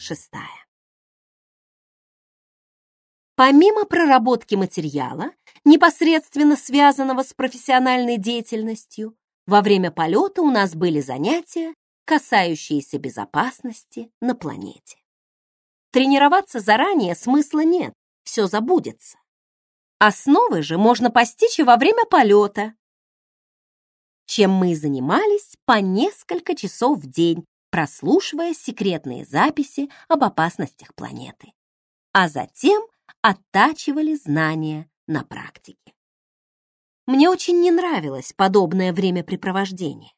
шестая. Помимо проработки материала, непосредственно связанного с профессиональной деятельностью, во время полета у нас были занятия, касающиеся безопасности на планете. Тренироваться заранее смысла нет, все забудется. Основы же можно постичь и во время полета, чем мы занимались по несколько часов в день, прослушивая секретные записи об опасностях планеты. А затем оттачивали знания на практике. Мне очень не нравилось подобное времяпрепровождение.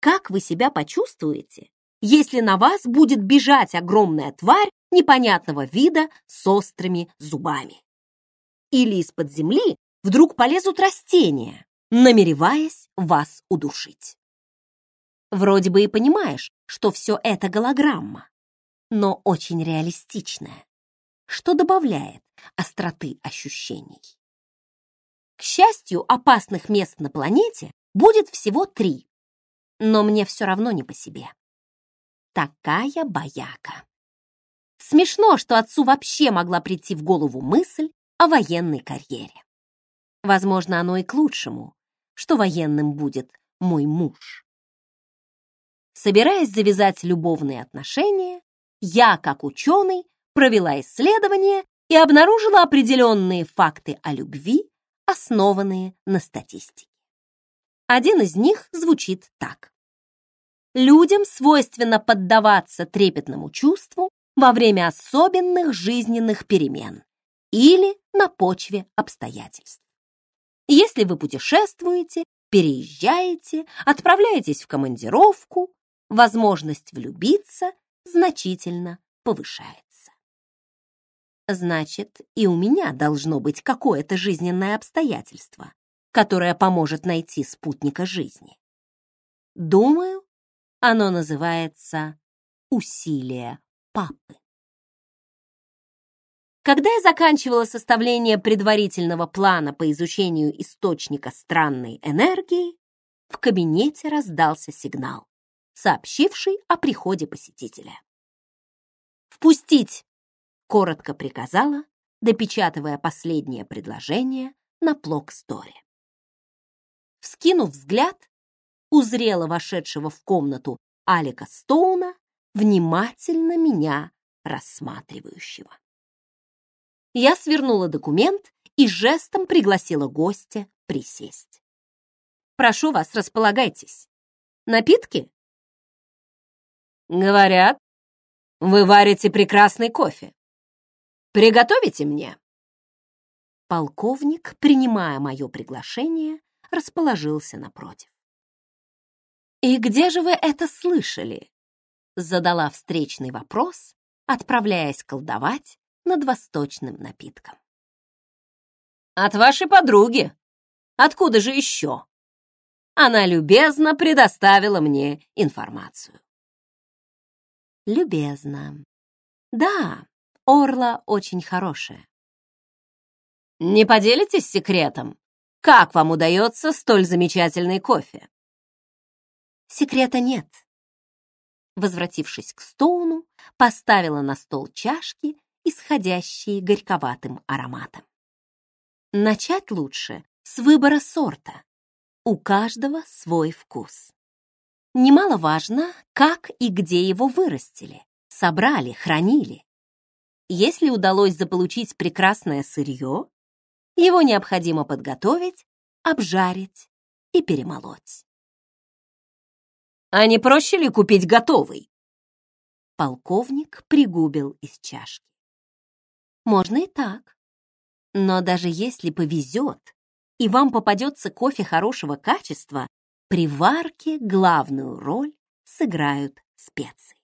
Как вы себя почувствуете, если на вас будет бежать огромная тварь непонятного вида с острыми зубами? Или из-под земли вдруг полезут растения, намереваясь вас удушить? Вроде бы и понимаешь, что все это голограмма, но очень реалистичная, что добавляет остроты ощущений. К счастью, опасных мест на планете будет всего три. Но мне все равно не по себе. Такая бояка. Смешно, что отцу вообще могла прийти в голову мысль о военной карьере. Возможно, оно и к лучшему, что военным будет мой муж. Собираясь завязать любовные отношения, я, как ученый, провела исследование и обнаружила определенные факты о любви основанные на статистике. Один из них звучит так. Людям свойственно поддаваться трепетному чувству во время особенных жизненных перемен или на почве обстоятельств. Если вы путешествуете, переезжаете, отправляетесь в командировку, возможность влюбиться значительно повышается. Значит, и у меня должно быть какое-то жизненное обстоятельство, которое поможет найти спутника жизни. Думаю, оно называется «Усилие папы». Когда я заканчивала составление предварительного плана по изучению источника странной энергии, в кабинете раздался сигнал, сообщивший о приходе посетителя. «Впустить!» коротко приказала, допечатывая последнее предложение на плок-сторе. Вскинув взгляд, узрела вошедшего в комнату Алика Стоуна, внимательно меня рассматривающего. Я свернула документ и жестом пригласила гостя присесть. «Прошу вас, располагайтесь. Напитки?» «Говорят, вы варите прекрасный кофе. Приготовите мне?» Полковник, принимая мое приглашение, расположился напротив. «И где же вы это слышали?» Задала встречный вопрос, отправляясь колдовать над восточным напитком. «От вашей подруги. Откуда же еще?» Она любезно предоставила мне информацию. «Любезно. Да, Орла очень хорошая. Не поделитесь секретом? Как вам удается столь замечательный кофе? Секрета нет. Возвратившись к Стоуну, поставила на стол чашки, исходящие горьковатым ароматом. Начать лучше с выбора сорта. У каждого свой вкус. Немаловажно, как и где его вырастили, собрали, хранили. Если удалось заполучить прекрасное сырье, его необходимо подготовить, обжарить и перемолоть. А не проще ли купить готовый? Полковник пригубил из чашки. Можно и так. Но даже если повезет, и вам попадется кофе хорошего качества, при варке главную роль сыграют специи.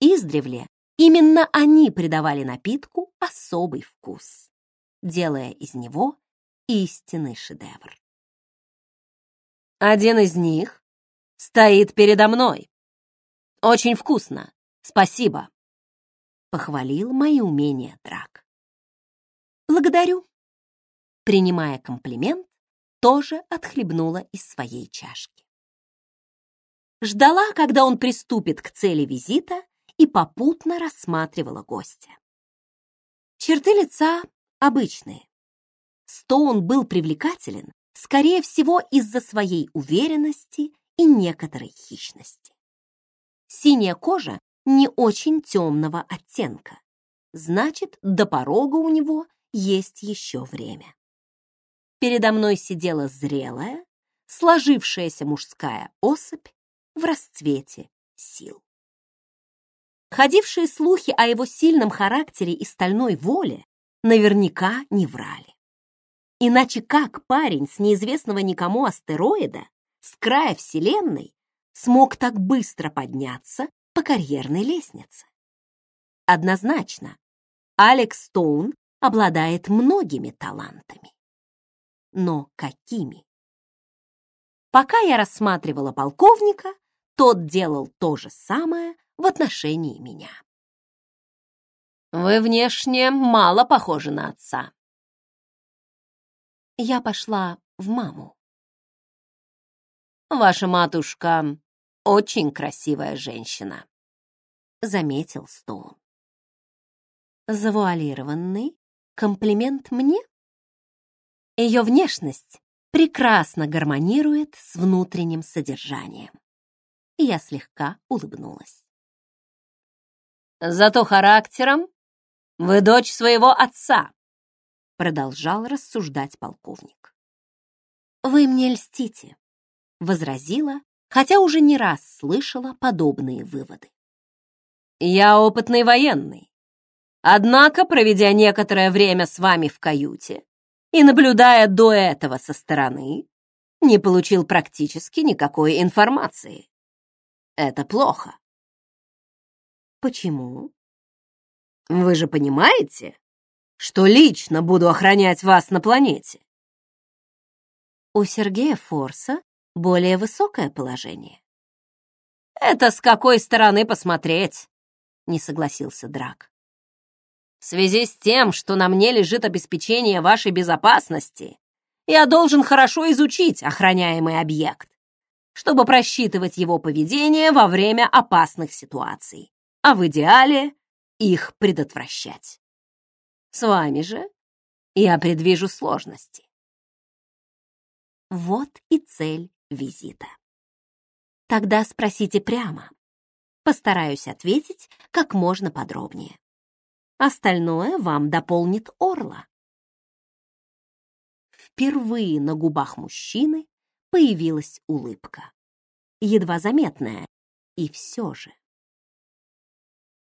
Издревле Именно они придавали напитку особый вкус, делая из него истинный шедевр. Один из них стоит передо мной. Очень вкусно. Спасибо. Похвалил мои умения драк. Благодарю. Принимая комплимент, тоже отхлебнула из своей чашки. Ждала, когда он приступит к цели визита и попутно рассматривала гостя. Черты лица обычные. Стоун был привлекателен, скорее всего, из-за своей уверенности и некоторой хищности. Синяя кожа не очень темного оттенка. Значит, до порога у него есть еще время. Передо мной сидела зрелая, сложившаяся мужская особь в расцвете сил. Ходившие слухи о его сильном характере и стальной воле наверняка не врали. Иначе как парень с неизвестного никому астероида с края Вселенной смог так быстро подняться по карьерной лестнице? Однозначно, Алекс Стоун обладает многими талантами. Но какими? Пока я рассматривала полковника, тот делал то же самое в отношении меня. «Вы внешне мало похожи на отца». Я пошла в маму. «Ваша матушка очень красивая женщина», — заметил Стоун. Завуалированный комплимент мне? Ее внешность прекрасно гармонирует с внутренним содержанием. Я слегка улыбнулась. Зато характером вы дочь своего отца, продолжал рассуждать полковник. Вы мне льстите, возразила, хотя уже не раз слышала подобные выводы. Я опытный военный. Однако, проведя некоторое время с вами в каюте и наблюдая до этого со стороны, не получил практически никакой информации. Это плохо. Почему? Вы же понимаете, что лично буду охранять вас на планете? У Сергея Форса более высокое положение. Это с какой стороны посмотреть? Не согласился Драк. В связи с тем, что на мне лежит обеспечение вашей безопасности, я должен хорошо изучить охраняемый объект, чтобы просчитывать его поведение во время опасных ситуаций а в идеале их предотвращать. С вами же я предвижу сложности. Вот и цель визита. Тогда спросите прямо. Постараюсь ответить как можно подробнее. Остальное вам дополнит Орла. Впервые на губах мужчины появилась улыбка. Едва заметная, и все же.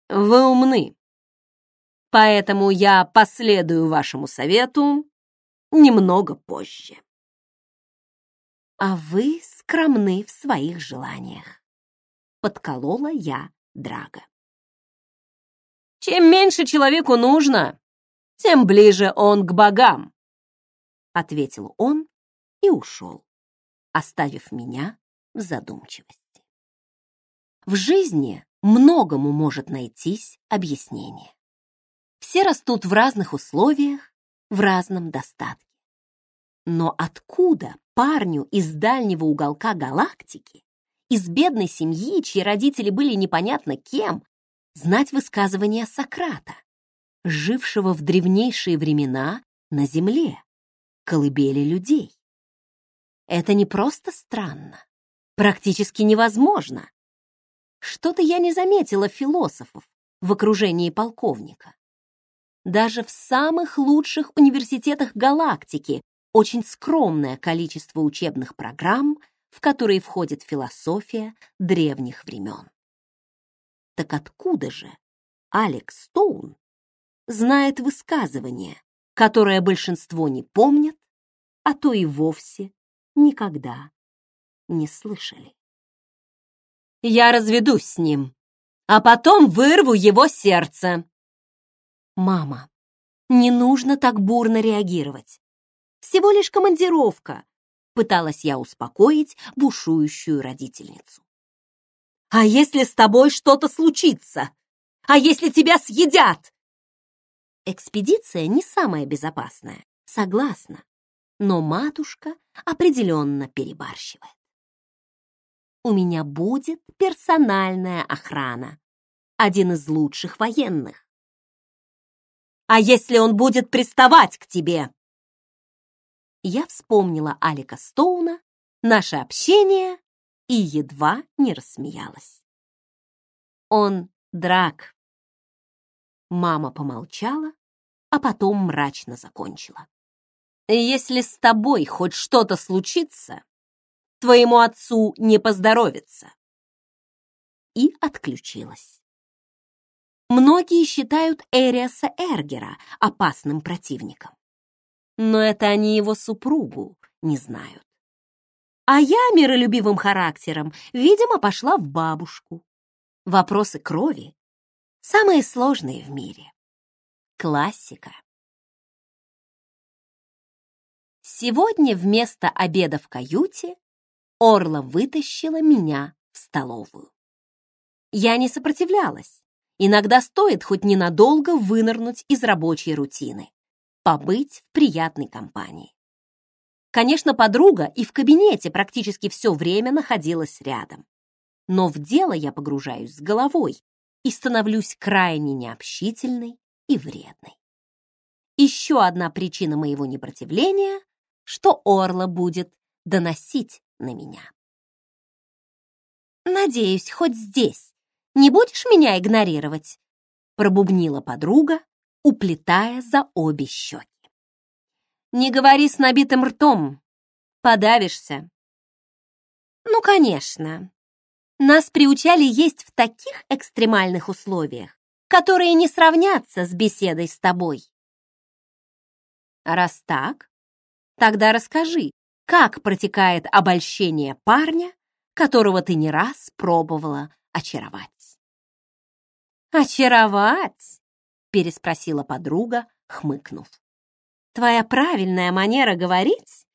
Вы умны. Поэтому я последую вашему совету немного позже. А вы скромны в своих желаниях. Подколола я Драга. Чем меньше человеку нужно, тем ближе он к богам, ответил он и ушел, оставив меня в задумчивости. В жизни многому может найтись объяснение. Все растут в разных условиях, в разном достатке. Но откуда парню из дальнего уголка галактики, из бедной семьи, чьи родители были непонятно кем, знать высказывания Сократа, жившего в древнейшие времена на Земле, колыбели людей? Это не просто странно, практически невозможно, что-то я не заметила философов в окружении полковника. Даже в самых лучших университетах галактики очень скромное количество учебных программ, в которые входит философия древних времен. Так откуда же Алекс Стоун знает высказывание, которое большинство не помнят, а то и вовсе никогда не слышали? я разведусь с ним, а потом вырву его сердце. Мама, не нужно так бурно реагировать. Всего лишь командировка, пыталась я успокоить бушующую родительницу. А если с тобой что-то случится? А если тебя съедят? Экспедиция не самая безопасная, согласна, но матушка определенно перебарщивает у меня будет персональная охрана», один из лучших военных. А если он будет приставать к тебе? Я вспомнила Алика Стоуна, наше общение и едва не рассмеялась. Он драк. Мама помолчала, а потом мрачно закончила. Если с тобой хоть что-то случится, твоему отцу не поздоровится. И отключилась. Многие считают Эриаса Эргера опасным противником. Но это они его супругу не знают. А я миролюбивым характером, видимо, пошла в бабушку. Вопросы крови самые сложные в мире. Классика. Сегодня вместо обеда в каюте Орла вытащила меня в столовую. Я не сопротивлялась. Иногда стоит хоть ненадолго вынырнуть из рабочей рутины, побыть в приятной компании. Конечно, подруга и в кабинете практически все время находилась рядом. Но в дело я погружаюсь с головой и становлюсь крайне необщительной и вредной. Еще одна причина моего непротивления, что Орла будет доносить на меня. «Надеюсь, хоть здесь не будешь меня игнорировать?» пробубнила подруга, уплетая за обе щеки. Не говори с набитым ртом. Подавишься. Ну, конечно. Нас приучали есть в таких экстремальных условиях, которые не сравнятся с беседой с тобой. Раз так, тогда расскажи, как протекает обольщение парня, которого ты не раз пробовала очаровать. «Очаровать?» — переспросила подруга, хмыкнув. Твоя правильная манера говорить?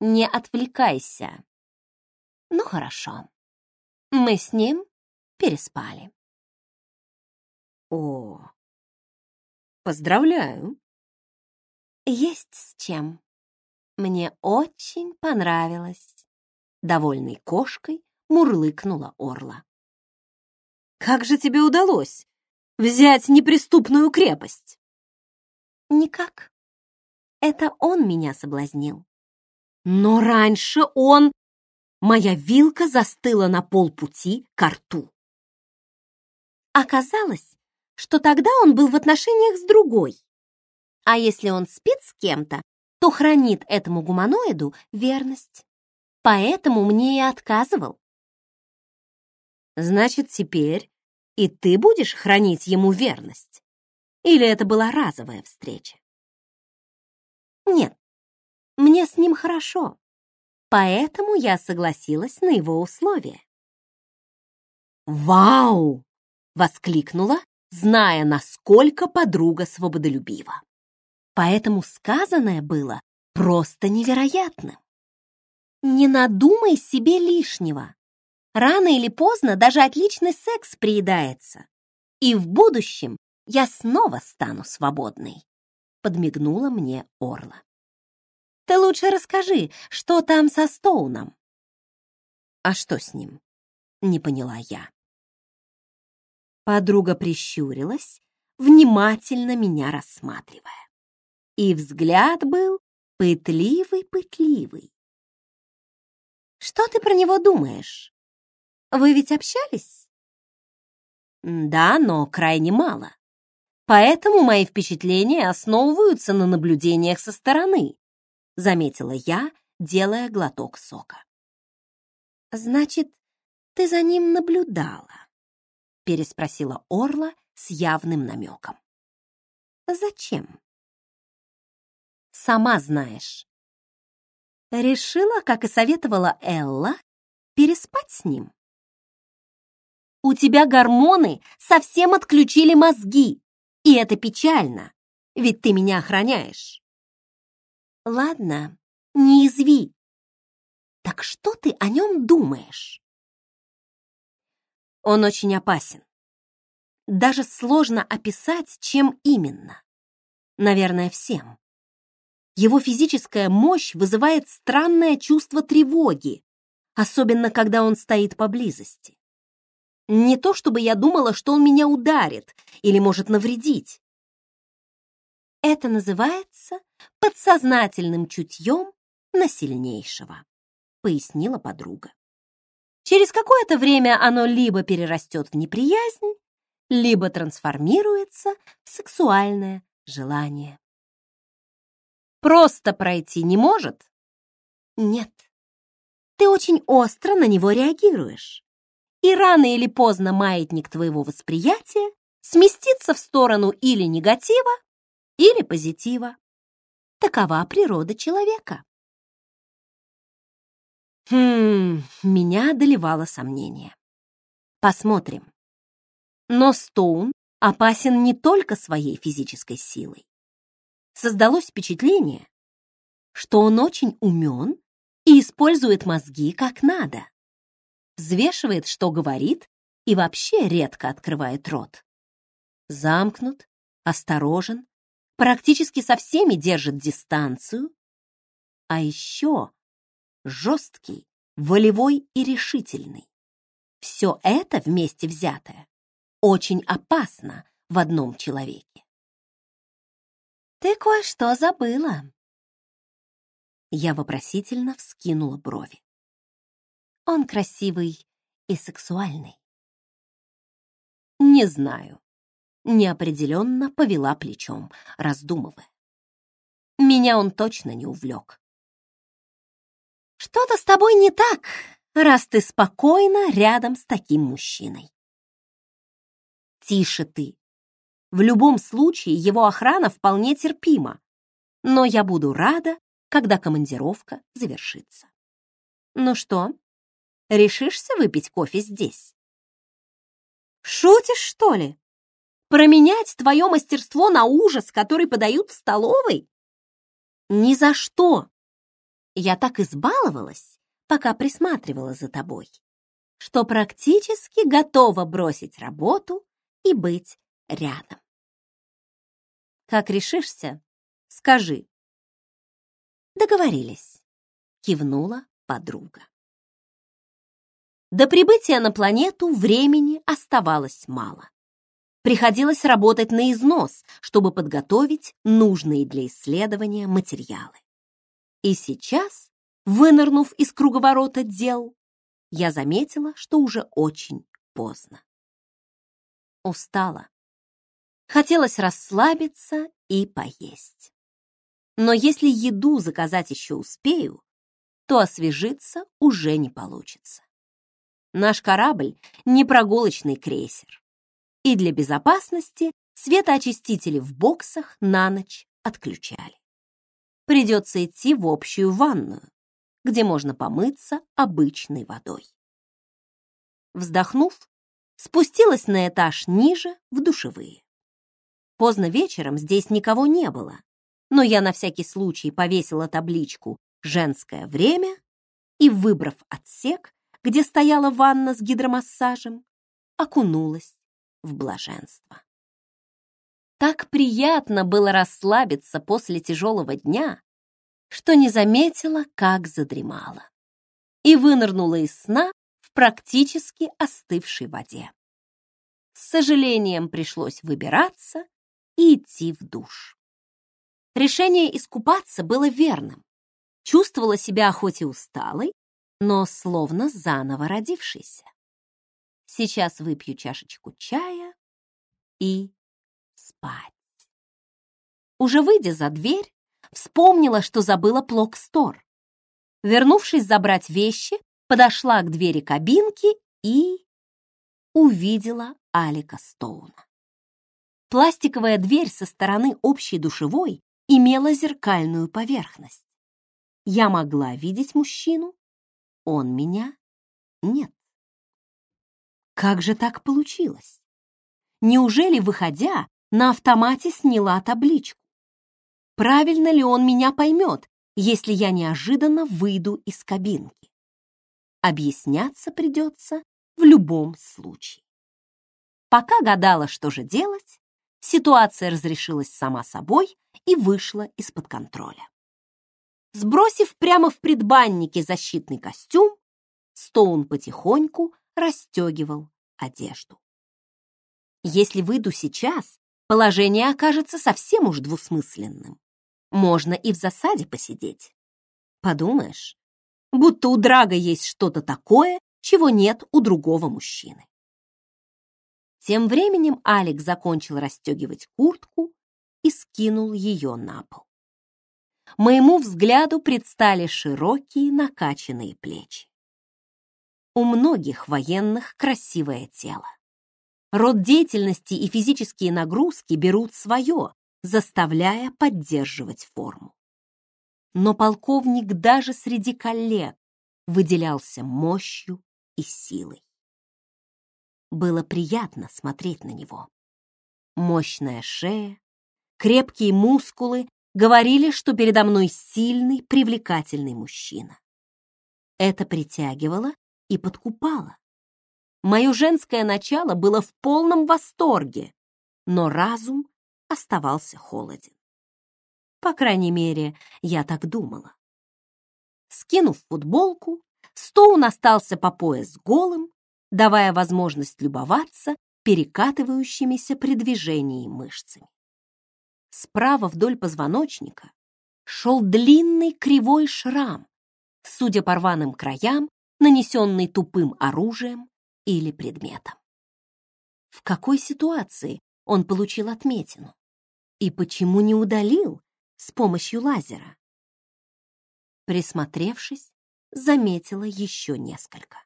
Не отвлекайся. Ну хорошо. Мы с ним переспали. О, поздравляю. Есть с чем. Мне очень понравилось. Довольной кошкой мурлыкнула Орла. Как же тебе удалось взять неприступную крепость? Никак. Это он меня соблазнил. Но раньше он... Моя вилка застыла на полпути к рту. Оказалось, что тогда он был в отношениях с другой. А если он спит с кем-то, то хранит этому гуманоиду верность. Поэтому мне и отказывал. Значит, теперь и ты будешь хранить ему верность? Или это была разовая встреча? Нет, мне с ним хорошо, поэтому я согласилась на его условия. «Вау!» — воскликнула, зная, насколько подруга свободолюбива. Поэтому сказанное было просто невероятным. Не надумай себе лишнего. Рано или поздно даже отличный секс приедается. И в будущем я снова стану свободной», — подмигнула мне Орла. «Ты лучше расскажи, что там со Стоуном?» «А что с ним?» — не поняла я. Подруга прищурилась, внимательно меня рассматривая. И взгляд был пытливый-пытливый. «Что ты про него думаешь? Вы ведь общались?» «Да, но крайне мало. Поэтому мои впечатления основываются на наблюдениях со стороны, заметила я, делая глоток сока. Значит, ты за ним наблюдала? переспросила Орла с явным намеком. Зачем? Сама знаешь. Решила, как и советовала Элла, переспать с ним. У тебя гормоны совсем отключили мозги, и это печально, ведь ты меня охраняешь. Ладно, не изви. Так что ты о нем думаешь? Он очень опасен. Даже сложно описать, чем именно. Наверное, всем. Его физическая мощь вызывает странное чувство тревоги, особенно когда он стоит поблизости. Не то чтобы я думала, что он меня ударит или может навредить. Это называется подсознательным чутьем на сильнейшего, пояснила подруга. Через какое-то время оно либо перерастет в неприязнь, либо трансформируется в сексуальное желание. Просто пройти не может? Нет. Ты очень остро на него реагируешь. И рано или поздно маятник твоего восприятия сместится в сторону или негатива, или позитива. Такова природа человека. Хм, меня одолевало сомнение. Посмотрим. Но Стоун опасен не только своей физической силой. Создалось впечатление, что он очень умен и использует мозги как надо. Взвешивает, что говорит, и вообще редко открывает рот. Замкнут, осторожен, практически со всеми держит дистанцию, а еще жесткий, волевой и решительный. Все это вместе взятое очень опасно в одном человеке. «Ты кое-что забыла». Я вопросительно вскинула брови. «Он красивый и сексуальный». «Не знаю», — неопределенно повела плечом, раздумывая. Меня он точно не увлек. Что-то с тобой не так, раз ты спокойно рядом с таким мужчиной. Тише ты. В любом случае его охрана вполне терпима, но я буду рада, когда командировка завершится. Ну что, решишься выпить кофе здесь? Шутишь, что ли? Променять твое мастерство на ужас, который подают в столовой? Ни за что! Я так избаловалась, пока присматривала за тобой, что практически готова бросить работу и быть рядом. Как решишься, скажи. Договорились, кивнула подруга. До прибытия на планету времени оставалось мало. Приходилось работать на износ, чтобы подготовить нужные для исследования материалы. И сейчас, вынырнув из круговорота дел, я заметила, что уже очень поздно. Устала. Хотелось расслабиться и поесть. Но если еду заказать еще успею, то освежиться уже не получится. Наш корабль — не прогулочный крейсер. И для безопасности светоочистители в боксах на ночь отключали придется идти в общую ванную, где можно помыться обычной водой. Вздохнув, спустилась на этаж ниже в душевые. Поздно вечером здесь никого не было, но я на всякий случай повесила табличку «Женское время» и, выбрав отсек, где стояла ванна с гидромассажем, окунулась в блаженство. Так приятно было расслабиться после тяжелого дня, что не заметила, как задремала. И вынырнула из сна в практически остывшей воде. С сожалением пришлось выбираться и идти в душ. Решение искупаться было верным. Чувствовала себя хоть и усталой, но словно заново родившейся. Сейчас выпью чашечку чая и спать. Уже выйдя за дверь, вспомнила, что забыла Плок-стор. Вернувшись забрать вещи, подошла к двери кабинки и увидела Алика Стоуна. Пластиковая дверь со стороны общей душевой имела зеркальную поверхность. Я могла видеть мужчину, он меня нет. Как же так получилось? Неужели, выходя, на автомате сняла табличку. Правильно ли он меня поймет, если я неожиданно выйду из кабинки? Объясняться придется в любом случае. Пока гадала, что же делать, ситуация разрешилась сама собой и вышла из-под контроля. Сбросив прямо в предбаннике защитный костюм, Стоун потихоньку расстегивал одежду. Если выйду сейчас, положение окажется совсем уж двусмысленным. Можно и в засаде посидеть. Подумаешь, будто у Драга есть что-то такое, чего нет у другого мужчины. Тем временем Алик закончил расстегивать куртку и скинул ее на пол. Моему взгляду предстали широкие накачанные плечи. У многих военных красивое тело. Род деятельности и физические нагрузки берут свое, заставляя поддерживать форму. Но полковник даже среди коллег выделялся мощью и силой. Было приятно смотреть на него. Мощная шея, крепкие мускулы говорили, что передо мной сильный, привлекательный мужчина. Это притягивало и подкупало. Мое женское начало было в полном восторге, но разум оставался холоден. По крайней мере, я так думала. Скинув футболку, Стоун остался по пояс голым, давая возможность любоваться перекатывающимися при движении мышцами. Справа вдоль позвоночника шел длинный кривой шрам, судя по рваным краям, нанесенный тупым оружием или предметом. В какой ситуации он получил отметину? И почему не удалил с помощью лазера? Присмотревшись, заметила еще несколько.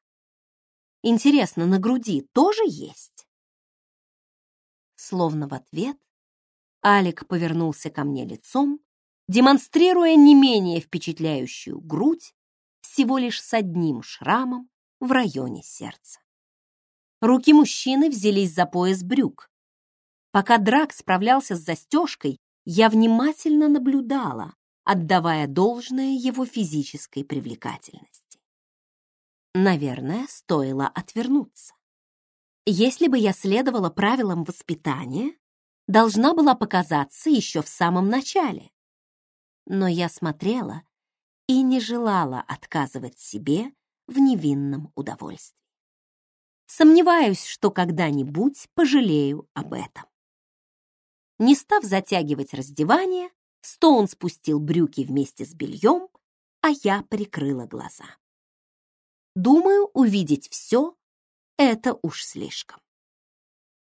Интересно, на груди тоже есть? Словно в ответ Алик повернулся ко мне лицом, демонстрируя не менее впечатляющую грудь всего лишь с одним шрамом в районе сердца. Руки мужчины взялись за пояс брюк. Пока Драк справлялся с застежкой, я внимательно наблюдала, отдавая должное его физической привлекательности. Наверное, стоило отвернуться. Если бы я следовала правилам воспитания, должна была показаться еще в самом начале. Но я смотрела и не желала отказывать себе в невинном удовольствии. Сомневаюсь, что когда-нибудь пожалею об этом. Не став затягивать раздевание, Стоун спустил брюки вместе с бельем, а я прикрыла глаза. Думаю, увидеть все — это уж слишком.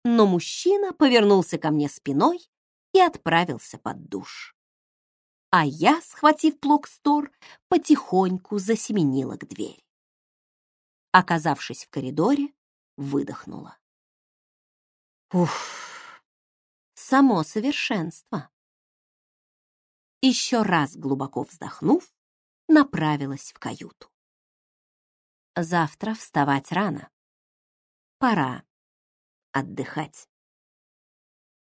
Но мужчина повернулся ко мне спиной и отправился под душ. А я, схватив плокстор, потихоньку засеменила к двери. Оказавшись в коридоре, выдохнула. Уф, само совершенство. Еще раз глубоко вздохнув, направилась в каюту. Завтра вставать рано. Пора отдыхать.